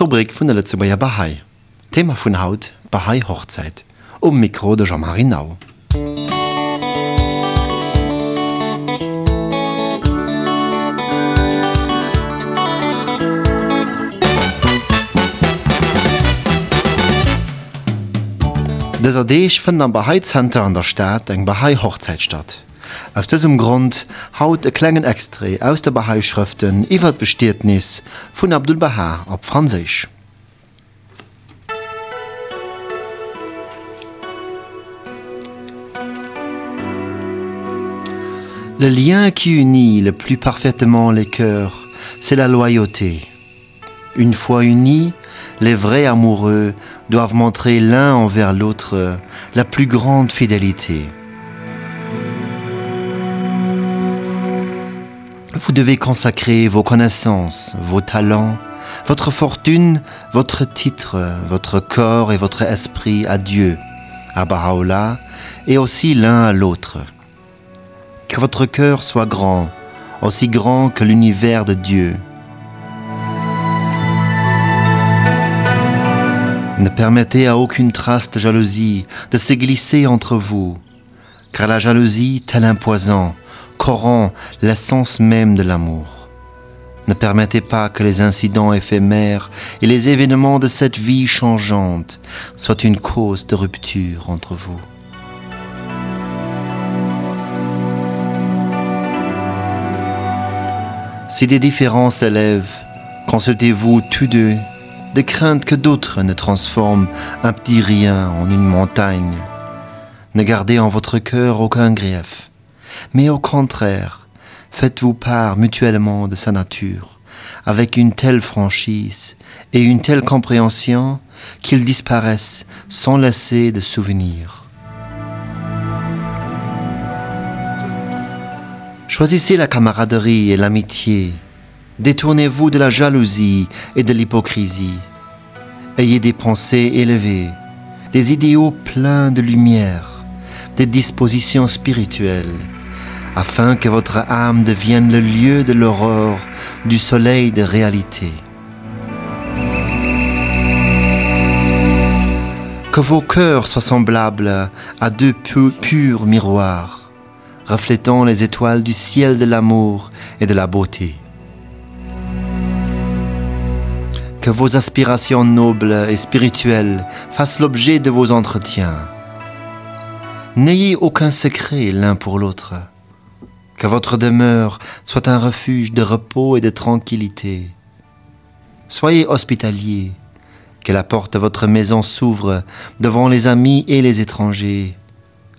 Rubrik vun der Letzebauer Bahai. Thema vun Haut Bahai Hochzeit. Um Mikro de Jean-Marie Nau. Dieser Deeg fand am Bahai-Center an der Stadt eng Bahai-Hochzeit statt. Aus diesem Grund haut e klengen Extré aus der Bahai-Schriften iwwer Bestietnis vun Abdul Baha op Franzisch. Le lien qui unit le plus parfaitement les cœurs, c'est la loyauté. Une fois unis, les vrais amoureux doivent montrer l'un envers l'autre la plus grande fidélité. Vous devez consacrer vos connaissances, vos talents, votre fortune, votre titre, votre corps et votre esprit à Dieu, à Baha'u'llah, et aussi l'un à l'autre. Que votre cœur soit grand, aussi grand que l'univers de Dieu. Ne permettez à aucune trace de jalousie de se glisser entre vous, car la jalousie, tel un poison, corrompt l'essence même de l'amour. Ne permettez pas que les incidents éphémères et les événements de cette vie changeante soient une cause de rupture entre vous. Si des différences s'élèvent, consultez-vous tous deux, de crainte que d'autres ne transforment un petit rien en une montagne. Ne gardez en votre cœur aucun grief, mais au contraire, faites-vous part mutuellement de sa nature, avec une telle franchise et une telle compréhension qu'ils disparaissent sans laisser de souvenirs. Choisissez la camaraderie et l'amitié. Détournez-vous de la jalousie et de l'hypocrisie. Ayez des pensées élevées, des idéaux pleins de lumière, des dispositions spirituelles, afin que votre âme devienne le lieu de l'aurore du soleil de réalité. Que vos cœurs soient semblables à deux pu- purs miroirs reflétant les étoiles du ciel de l'amour et de la beauté. Que vos aspirations nobles et spirituelles fassent l'objet de vos entretiens. N'ayez aucun secret l'un pour l'autre. Que votre demeure soit un refuge de repos et de tranquillité. Soyez hospitaliers, que la porte de votre maison s'ouvre devant les amis et les étrangers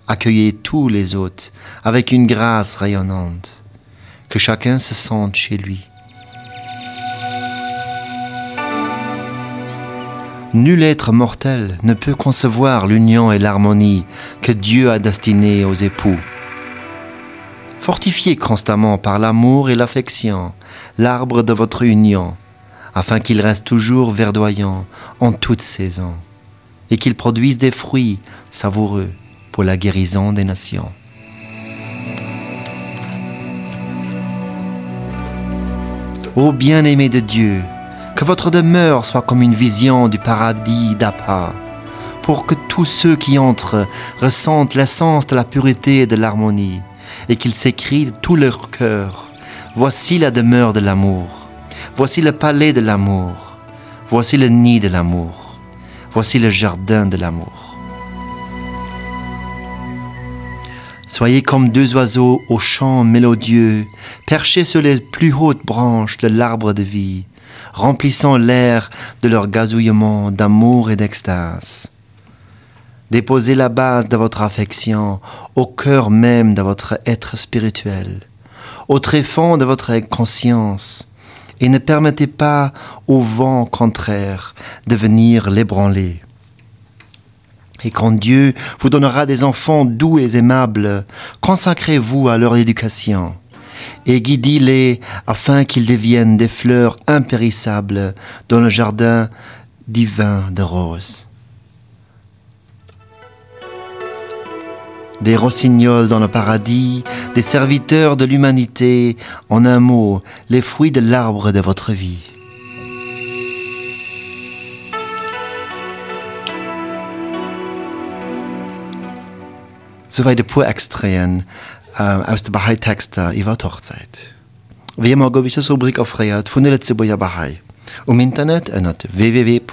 accueillez tous les hôtes avec une grâce rayonnante, que chacun se sente chez lui. Nul être mortel ne peut concevoir l'union et l'harmonie que Dieu a destinée aux époux. Fortifiez constamment par l'amour et l'affection l'arbre de votre union, afin qu'il reste toujours verdoyant en toute saison, et qu'il produise des fruits savoureux pour la guérison des nations. Ô bien-aimé de Dieu, que votre demeure soit comme une vision du paradis d'Appa, pour que tous ceux qui entrent ressentent l'essence de la pureté et de l'harmonie, et qu'ils s'écrient de tout leur cœur, Voici la demeure de l'amour, voici le palais de l'amour, voici le nid de l'amour, voici le jardin de l'amour. Soyez comme deux oiseaux au chant mélodieux, perchés sur les plus hautes branches de l'arbre de vie, remplissant l'air de leur gazouillement d'amour et d'extase. Déposez la base de votre affection au cœur même de votre être spirituel, au tréfonds de votre conscience, et ne permettez pas au vent contraire de venir l'ébranler. Et quand Dieu vous donnera des enfants doux et aimables, consacrez-vous à leur éducation et guidez-les afin qu'ils deviennent des fleurs impérissables dans le jardin divin de roses. des rossignols dans le paradis, des serviteurs de l'humanité, en un mot, les fruits de l'arbre de votre vie. Soweit de pur Extreen äh, aus der Bahai-Texter äh, iwwer Tochzeit. Wie immer gouf ich das Rubrik aufréiert vun der Lettzeboer Bahai. Um Internet ënnert www.bahai.lu.